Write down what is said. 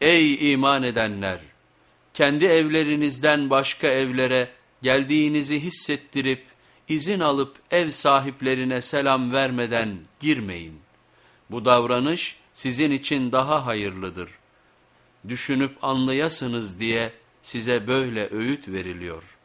Ey iman edenler! Kendi evlerinizden başka evlere geldiğinizi hissettirip izin alıp ev sahiplerine selam vermeden girmeyin. Bu davranış sizin için daha hayırlıdır. Düşünüp anlayasınız diye size böyle öğüt veriliyor.''